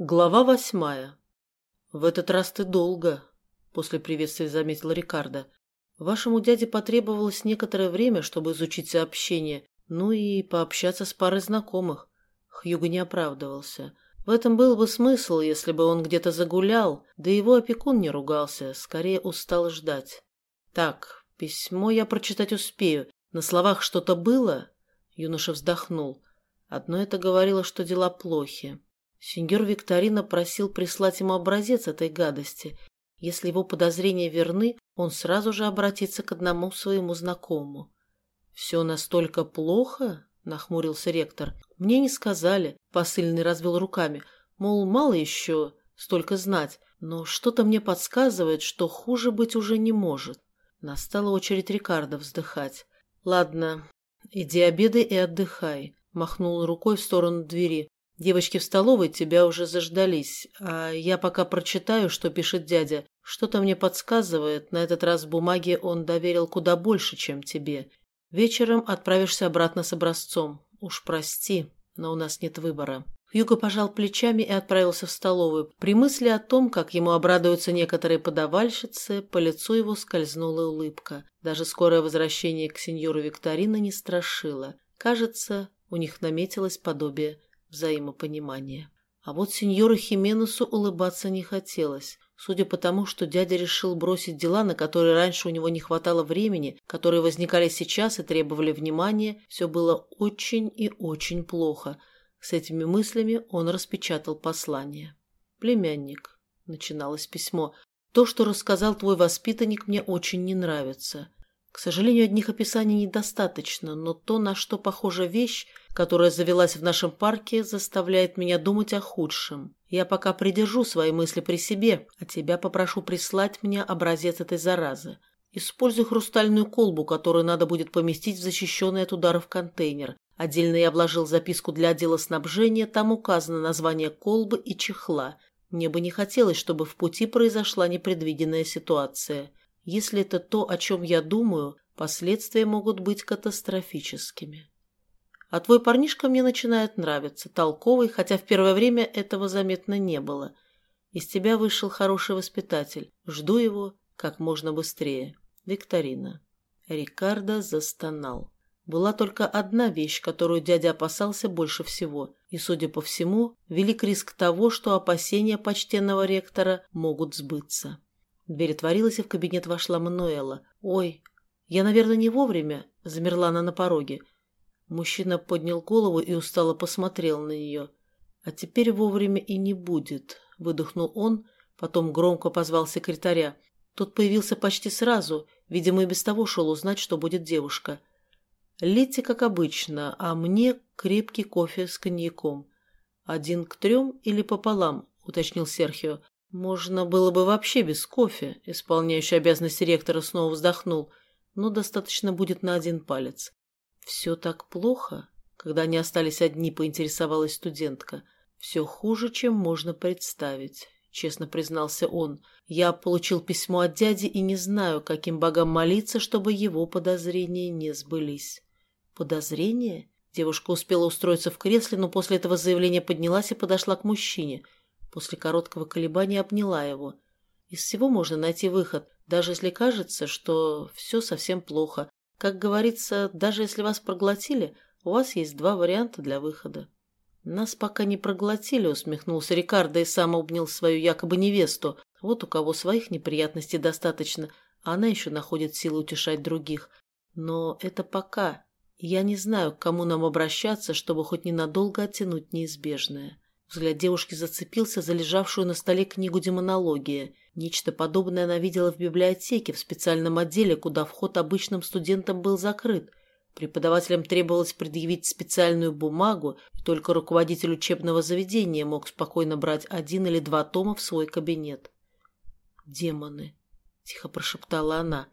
Глава восьмая. «В этот раз ты долго», — после приветствия заметил Рикардо. «Вашему дяде потребовалось некоторое время, чтобы изучить сообщение, ну и пообщаться с парой знакомых». Хьюго не оправдывался. В этом был бы смысл, если бы он где-то загулял, да его опекун не ругался, скорее устал ждать. «Так, письмо я прочитать успею. На словах что-то было?» Юноша вздохнул. Одно это говорило, что дела плохи. Сеньор Викторина просил прислать ему образец этой гадости. Если его подозрения верны, он сразу же обратится к одному своему знакомому. «Все настолько плохо?» — нахмурился ректор. «Мне не сказали», — посыльный развел руками. «Мол, мало еще столько знать, но что-то мне подсказывает, что хуже быть уже не может». Настала очередь Рикардо вздыхать. «Ладно, иди обедай и отдыхай», — махнул рукой в сторону двери. Девочки в столовой тебя уже заждались, а я пока прочитаю, что пишет дядя. Что-то мне подсказывает, на этот раз бумаге он доверил куда больше, чем тебе. Вечером отправишься обратно с образцом. Уж прости, но у нас нет выбора». Хьюго пожал плечами и отправился в столовую. При мысли о том, как ему обрадуются некоторые подавальщицы, по лицу его скользнула улыбка. Даже скорое возвращение к сеньору Викторина не страшило. Кажется, у них наметилось подобие взаимопонимания. А вот сеньору Хименесу улыбаться не хотелось. Судя по тому, что дядя решил бросить дела, на которые раньше у него не хватало времени, которые возникали сейчас и требовали внимания, все было очень и очень плохо. С этими мыслями он распечатал послание. «Племянник», — начиналось письмо, — «то, что рассказал твой воспитанник, мне очень не нравится. К сожалению, одних описаний недостаточно, но то, на что похожа вещь, которая завелась в нашем парке, заставляет меня думать о худшем. Я пока придержу свои мысли при себе, а тебя попрошу прислать мне образец этой заразы. Используй хрустальную колбу, которую надо будет поместить в защищенный от ударов контейнер. Отдельно я вложил записку для отдела снабжения, там указано название колбы и чехла. Мне бы не хотелось, чтобы в пути произошла непредвиденная ситуация. Если это то, о чем я думаю, последствия могут быть катастрофическими. А твой парнишка мне начинает нравиться, толковый, хотя в первое время этого заметно не было. Из тебя вышел хороший воспитатель. Жду его как можно быстрее. Викторина. Рикардо застонал. Была только одна вещь, которую дядя опасался больше всего, и, судя по всему, велик риск того, что опасения почтенного ректора могут сбыться. Дверь отворилась, и в кабинет вошла Мануэла. «Ой, я, наверное, не вовремя?» — замерла она на пороге. Мужчина поднял голову и устало посмотрел на нее. «А теперь вовремя и не будет», — выдохнул он, потом громко позвал секретаря. Тот появился почти сразу, видимо, и без того шел узнать, что будет девушка. «Лейте, как обычно, а мне крепкий кофе с коньяком. Один к трем или пополам?» — уточнил Серхио. «Можно было бы вообще без кофе», — исполняющий обязанности ректора снова вздохнул, «но достаточно будет на один палец». «Все так плохо?» Когда они остались одни, поинтересовалась студентка. «Все хуже, чем можно представить», — честно признался он. «Я получил письмо от дяди и не знаю, каким богам молиться, чтобы его подозрения не сбылись». «Подозрения?» Девушка успела устроиться в кресле, но после этого заявления поднялась и подошла к мужчине. После короткого колебания обняла его. Из всего можно найти выход, даже если кажется, что все совсем плохо, как говорится, даже если вас проглотили, у вас есть два варианта для выхода. Нас пока не проглотили, усмехнулся Рикардо и сам обнял свою якобы невесту. Вот у кого своих неприятностей достаточно, а она еще находит силы утешать других. Но это пока. Я не знаю, к кому нам обращаться, чтобы хоть ненадолго оттянуть неизбежное. Взгляд девушки зацепился за лежавшую на столе книгу демонологии. Нечто подобное она видела в библиотеке, в специальном отделе, куда вход обычным студентам был закрыт. Преподавателям требовалось предъявить специальную бумагу, и только руководитель учебного заведения мог спокойно брать один или два тома в свой кабинет. «Демоны», — тихо прошептала она.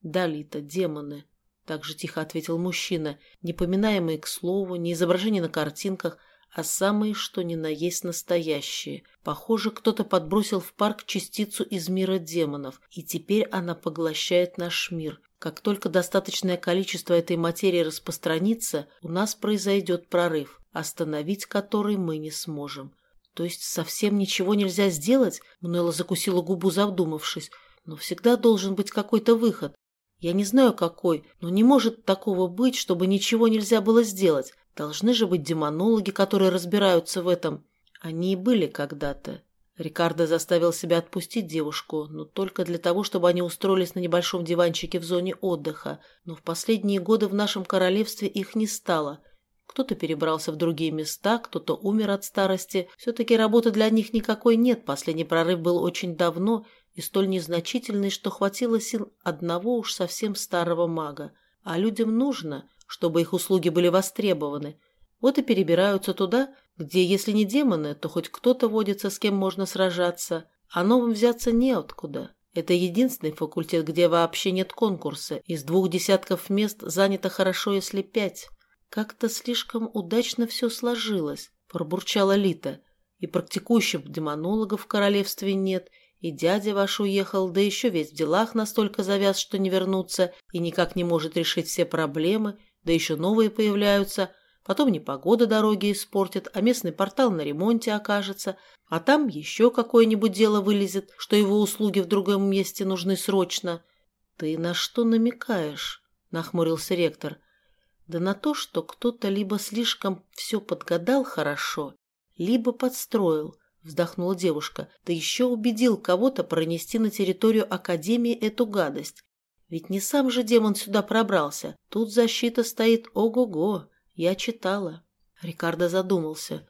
«Да, Лита, демоны», — также тихо ответил мужчина, не поминаемые к слову, не изображения на картинках, а самые что ни на есть настоящие. Похоже, кто-то подбросил в парк частицу из мира демонов, и теперь она поглощает наш мир. Как только достаточное количество этой материи распространится, у нас произойдет прорыв, остановить который мы не сможем. То есть совсем ничего нельзя сделать? Мануэла закусила губу, задумавшись. Но всегда должен быть какой-то выход. Я не знаю, какой, но не может такого быть, чтобы ничего нельзя было сделать. Должны же быть демонологи, которые разбираются в этом. Они и были когда-то. Рикардо заставил себя отпустить девушку, но только для того, чтобы они устроились на небольшом диванчике в зоне отдыха. Но в последние годы в нашем королевстве их не стало. Кто-то перебрался в другие места, кто-то умер от старости. Все-таки работы для них никакой нет. Последний прорыв был очень давно и столь незначительный, что хватило сил одного уж совсем старого мага. А людям нужно, чтобы их услуги были востребованы. Вот и перебираются туда, где, если не демоны, то хоть кто-то водится, с кем можно сражаться, а новым взяться неоткуда. Это единственный факультет, где вообще нет конкурса. Из двух десятков мест занято хорошо, если пять. Как-то слишком удачно все сложилось, пробурчала Лита. И практикующих демонологов в королевстве нет, и дядя ваш уехал, да еще весь в делах настолько завяз, что не вернуться, и никак не может решить все проблемы, да еще новые появляются – Потом непогода дороги испортит, а местный портал на ремонте окажется, а там еще какое-нибудь дело вылезет, что его услуги в другом месте нужны срочно. — Ты на что намекаешь? — нахмурился ректор. — Да на то, что кто-то либо слишком все подгадал хорошо, либо подстроил, — вздохнула девушка. — Ты еще убедил кого-то пронести на территорию Академии эту гадость. Ведь не сам же демон сюда пробрался. Тут защита стоит ого-го. Я читала. Рикардо задумался.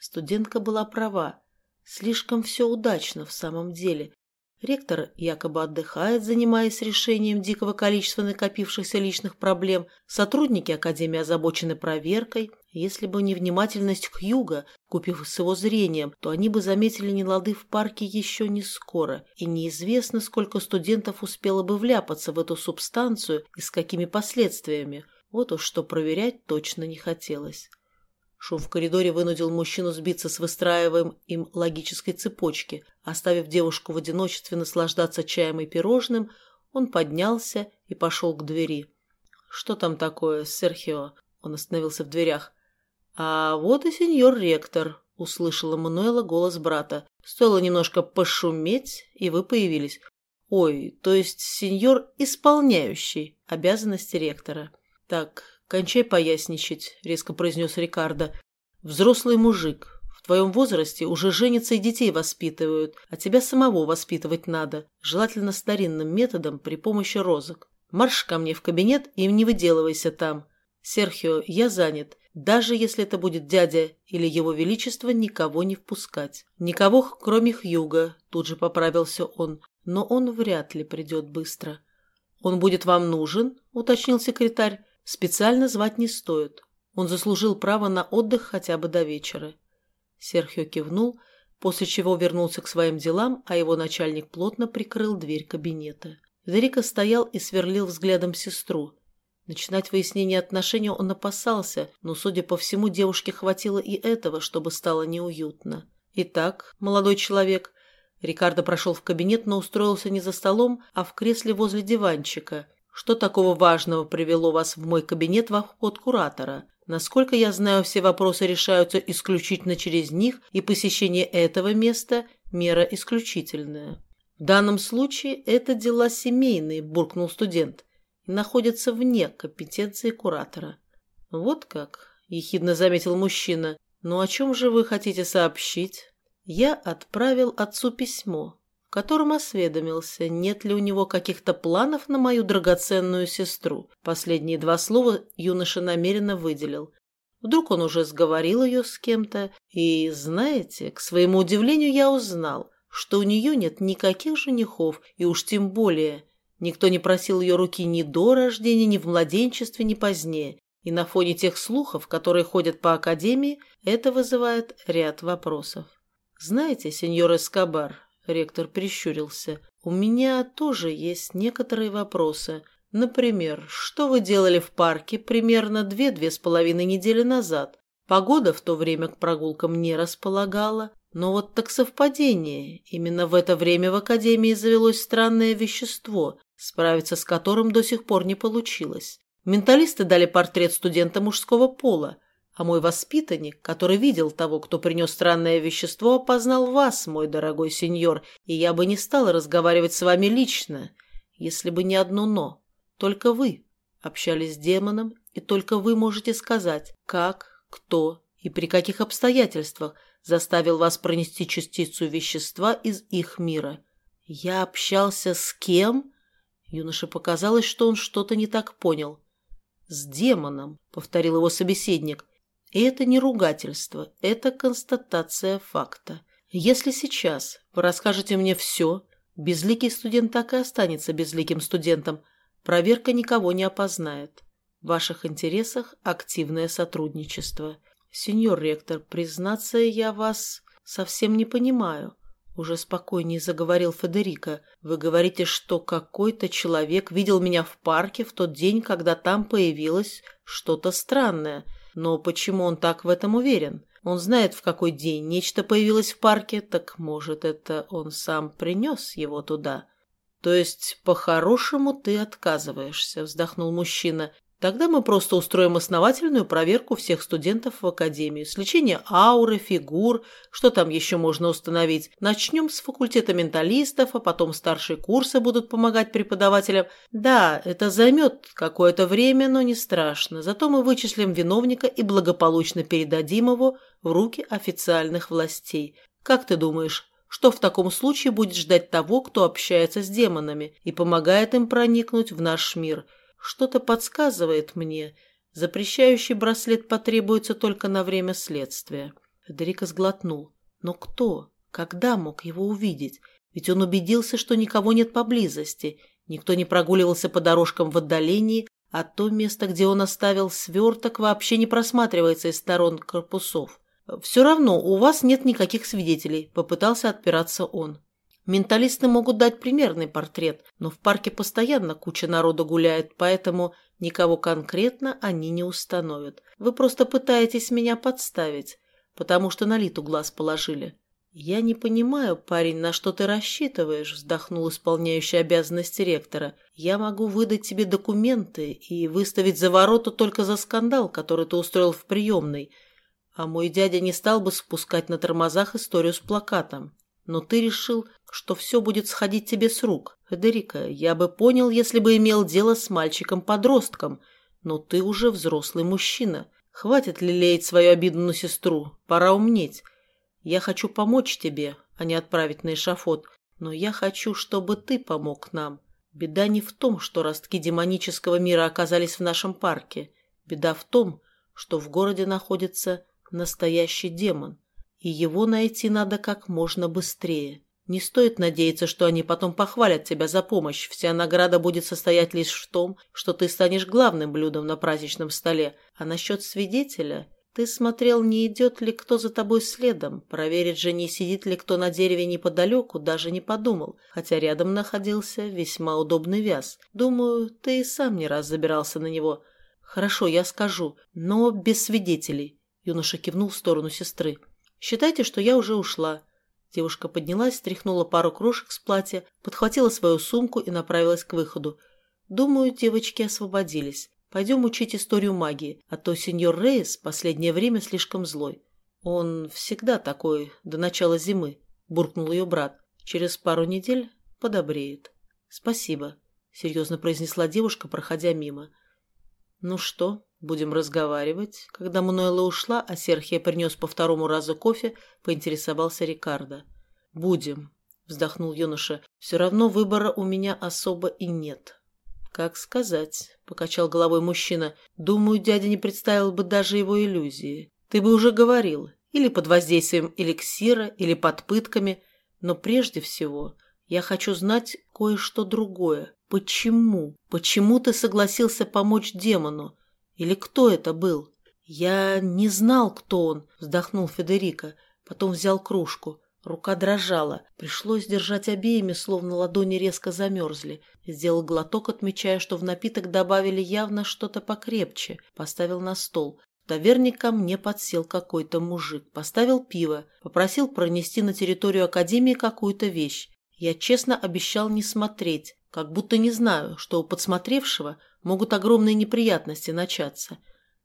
Студентка была права. Слишком все удачно в самом деле. Ректор якобы отдыхает, занимаясь решением дикого количества накопившихся личных проблем. Сотрудники Академии озабочены проверкой. Если бы не внимательность Хьюга, купив с его зрением, то они бы заметили нелады в парке еще не скоро. И неизвестно, сколько студентов успело бы вляпаться в эту субстанцию и с какими последствиями. Вот уж что проверять точно не хотелось. Шум в коридоре вынудил мужчину сбиться с выстраиваем им логической цепочки. Оставив девушку в одиночестве наслаждаться чаем и пирожным, он поднялся и пошел к двери. «Что там такое, Серхио?» Он остановился в дверях. «А вот и сеньор ректор», — услышала Мануэла голос брата. «Стоило немножко пошуметь, и вы появились. Ой, то есть сеньор исполняющий обязанности ректора». «Так, кончай поясничать», — резко произнес Рикардо. «Взрослый мужик. В твоем возрасте уже женятся и детей воспитывают, а тебя самого воспитывать надо, желательно старинным методом при помощи розок. Марш ко мне в кабинет и не выделывайся там. Серхио, я занят. Даже если это будет дядя или его величество, никого не впускать. Никого, кроме Хьюга, тут же поправился он, но он вряд ли придет быстро. «Он будет вам нужен?» — уточнил секретарь. Специально звать не стоит. Он заслужил право на отдых хотя бы до вечера. Серхио кивнул, после чего вернулся к своим делам, а его начальник плотно прикрыл дверь кабинета. Федерико стоял и сверлил взглядом сестру. Начинать выяснение отношений он опасался, но, судя по всему, девушке хватило и этого, чтобы стало неуютно. «Итак, молодой человек...» Рикардо прошел в кабинет, но устроился не за столом, а в кресле возле диванчика что такого важного привело вас в мой кабинет в обход куратора? Насколько я знаю, все вопросы решаются исключительно через них, и посещение этого места – мера исключительная. В данном случае это дела семейные, буркнул студент, и находятся вне компетенции куратора. Вот как, ехидно заметил мужчина. Ну о чем же вы хотите сообщить? Я отправил отцу письмо котором осведомился, нет ли у него каких-то планов на мою драгоценную сестру. Последние два слова юноша намеренно выделил. Вдруг он уже сговорил ее с кем-то, и, знаете, к своему удивлению я узнал, что у нее нет никаких женихов, и уж тем более никто не просил ее руки ни до рождения, ни в младенчестве, ни позднее. И на фоне тех слухов, которые ходят по Академии, это вызывает ряд вопросов. Знаете, сеньор Эскобар, Ректор прищурился. «У меня тоже есть некоторые вопросы. Например, что вы делали в парке примерно две-две с половиной недели назад? Погода в то время к прогулкам не располагала. Но вот так совпадение. Именно в это время в Академии завелось странное вещество, справиться с которым до сих пор не получилось. Менталисты дали портрет студента мужского пола, А мой воспитанник, который видел того, кто принес странное вещество, опознал вас, мой дорогой сеньор, и я бы не стала разговаривать с вами лично, если бы не одно «но». Только вы общались с демоном, и только вы можете сказать, как, кто и при каких обстоятельствах заставил вас пронести частицу вещества из их мира. Я общался с кем? Юноше показалось, что он что-то не так понял. «С демоном», — повторил его собеседник. И это не ругательство, это констатация факта. Если сейчас вы расскажете мне все, безликий студент так и останется безликим студентом. Проверка никого не опознает. В ваших интересах активное сотрудничество. Сеньор ректор, признаться, я вас совсем не понимаю. Уже спокойнее заговорил Федерико. Вы говорите, что какой-то человек видел меня в парке в тот день, когда там появилось что-то странное – но почему он так в этом уверен? Он знает, в какой день нечто появилось в парке, так, может, это он сам принес его туда? То есть, по-хорошему ты отказываешься, вздохнул мужчина. Тогда мы просто устроим основательную проверку всех студентов в академии. Сличение ауры, фигур, что там еще можно установить. Начнем с факультета менталистов, а потом старшие курсы будут помогать преподавателям. Да, это займет какое-то время, но не страшно. Зато мы вычислим виновника и благополучно передадим его в руки официальных властей. Как ты думаешь, что в таком случае будет ждать того, кто общается с демонами и помогает им проникнуть в наш мир – что-то подсказывает мне. Запрещающий браслет потребуется только на время следствия. Федерико сглотнул. Но кто? Когда мог его увидеть? Ведь он убедился, что никого нет поблизости. Никто не прогуливался по дорожкам в отдалении, а то место, где он оставил сверток, вообще не просматривается из сторон корпусов. «Все равно у вас нет никаких свидетелей», – попытался отпираться он. Менталисты могут дать примерный портрет, но в парке постоянно куча народа гуляет, поэтому никого конкретно они не установят. Вы просто пытаетесь меня подставить, потому что на литу глаз положили. «Я не понимаю, парень, на что ты рассчитываешь?» – вздохнул исполняющий обязанности ректора. «Я могу выдать тебе документы и выставить за ворота только за скандал, который ты устроил в приемной. А мой дядя не стал бы спускать на тормозах историю с плакатом. Но ты решил, что все будет сходить тебе с рук. Федерико, я бы понял, если бы имел дело с мальчиком-подростком, но ты уже взрослый мужчина. Хватит лелеять свою обидную сестру, пора умнеть. Я хочу помочь тебе, а не отправить на эшафот, но я хочу, чтобы ты помог нам. Беда не в том, что ростки демонического мира оказались в нашем парке. Беда в том, что в городе находится настоящий демон, и его найти надо как можно быстрее. Не стоит надеяться, что они потом похвалят тебя за помощь. Вся награда будет состоять лишь в том, что ты станешь главным блюдом на праздничном столе. А насчет свидетеля... Ты смотрел, не идет ли кто за тобой следом. Проверить же, не сидит ли кто на дереве неподалеку, даже не подумал, хотя рядом находился весьма удобный вяз. Думаю, ты и сам не раз забирался на него. Хорошо, я скажу, но без свидетелей. Юноша кивнул в сторону сестры. Считайте, что я уже ушла. Девушка поднялась, стряхнула пару крошек с платья, подхватила свою сумку и направилась к выходу. Думаю, девочки освободились. Пойдем учить историю магии, а то сеньор Рейс последнее время слишком злой. Он всегда такой, до начала зимы, буркнул ее брат. Через пару недель подобреет. Спасибо, серьезно произнесла девушка, проходя мимо. Ну что, будем разговаривать?» Когда Мануэла ушла, а Серхия принес по второму разу кофе, поинтересовался Рикардо. «Будем», — вздохнул юноша. «Все равно выбора у меня особо и нет». «Как сказать», — покачал головой мужчина. «Думаю, дядя не представил бы даже его иллюзии. Ты бы уже говорил, или под воздействием эликсира, или под пытками. Но прежде всего я хочу знать кое-что другое. Почему? Почему ты согласился помочь демону? Или кто это был? Я не знал, кто он, вздохнул Федерико. Потом взял кружку. Рука дрожала. Пришлось держать обеими, словно ладони резко замерзли. Сделал глоток, отмечая, что в напиток добавили явно что-то покрепче. Поставил на стол. Таверник ко мне подсел какой-то мужик. Поставил пиво. Попросил пронести на территорию Академии какую-то вещь. Я честно обещал не смотреть. Как будто не знаю, что у подсмотревшего могут огромные неприятности начаться.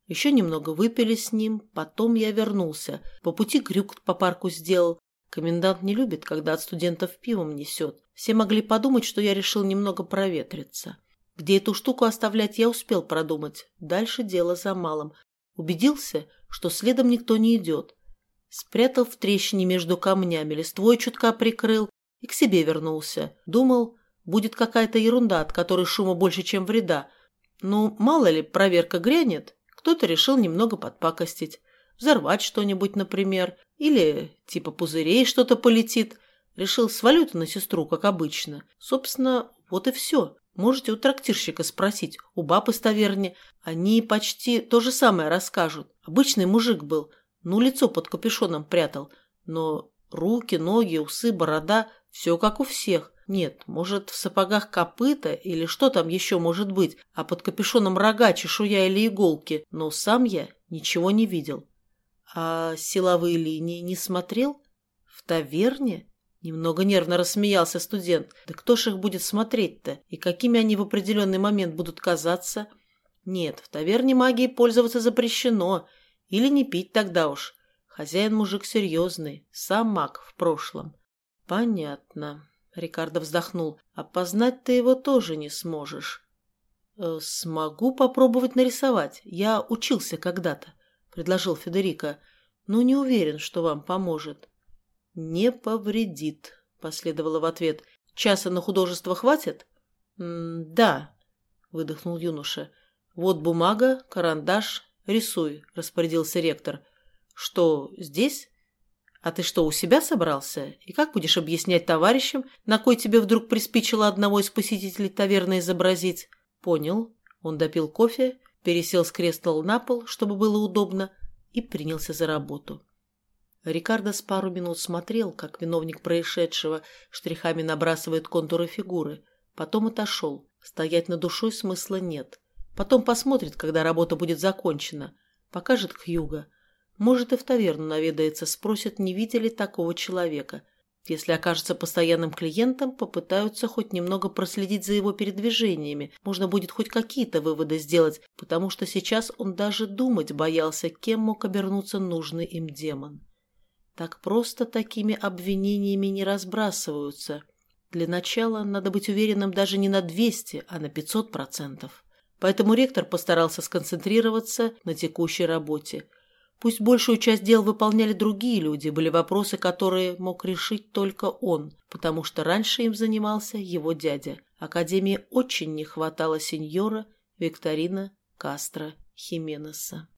Еще немного выпили с ним, потом я вернулся. По пути крюк по парку сделал. Комендант не любит, когда от студентов пивом несет. Все могли подумать, что я решил немного проветриться. Где эту штуку оставлять, я успел продумать. Дальше дело за малым. Убедился, что следом никто не идет. Спрятал в трещине между камнями, листвой чутка прикрыл и к себе вернулся. Думал, будет какая-то ерунда, от которой шума больше, чем вреда. Ну, мало ли, проверка грянет, кто-то решил немного подпакостить. Взорвать что-нибудь, например, или типа пузырей что-то полетит. Решил свалю на сестру, как обычно. Собственно, вот и все. Можете у трактирщика спросить, у баб из таверни. Они почти то же самое расскажут. Обычный мужик был, ну лицо под капюшоном прятал. Но руки, ноги, усы, борода – все как у всех. Нет, может, в сапогах копыта или что там еще может быть, а под капюшоном рога, чешуя или иголки. Но сам я ничего не видел. А силовые линии не смотрел? В таверне? Немного нервно рассмеялся студент. Да кто ж их будет смотреть-то? И какими они в определенный момент будут казаться? Нет, в таверне магией пользоваться запрещено. Или не пить тогда уж. Хозяин мужик серьезный, сам маг в прошлом. Понятно. Рикардо вздохнул. Опознать ты его тоже не сможешь. «Э, смогу попробовать нарисовать. Я учился когда-то, предложил Федерико. Но не уверен, что вам поможет. «Не повредит», — последовало в ответ. «Часа на художество хватит?» «Да», — выдохнул юноша. «Вот бумага, карандаш, рисуй», — распорядился ректор. «Что, здесь? А ты что, у себя собрался? И как будешь объяснять товарищам, на кой тебе вдруг приспичило одного из посетителей таверны изобразить?» «Понял». Он допил кофе, пересел с кресла на пол, чтобы было удобно, и принялся за работу. Рикардо с пару минут смотрел, как виновник происшедшего штрихами набрасывает контуры фигуры. Потом отошел. Стоять на душой смысла нет. Потом посмотрит, когда работа будет закончена. Покажет Хьюга. Может, и в таверну наведается, спросит, не видели такого человека. Если окажется постоянным клиентом, попытаются хоть немного проследить за его передвижениями. Можно будет хоть какие-то выводы сделать, потому что сейчас он даже думать боялся, кем мог обернуться нужный им демон. Так просто такими обвинениями не разбрасываются. Для начала надо быть уверенным даже не на 200, а на 500 процентов. Поэтому ректор постарался сконцентрироваться на текущей работе. Пусть большую часть дел выполняли другие люди, были вопросы, которые мог решить только он, потому что раньше им занимался его дядя. Академии очень не хватало сеньора Викторина Кастро Хименеса.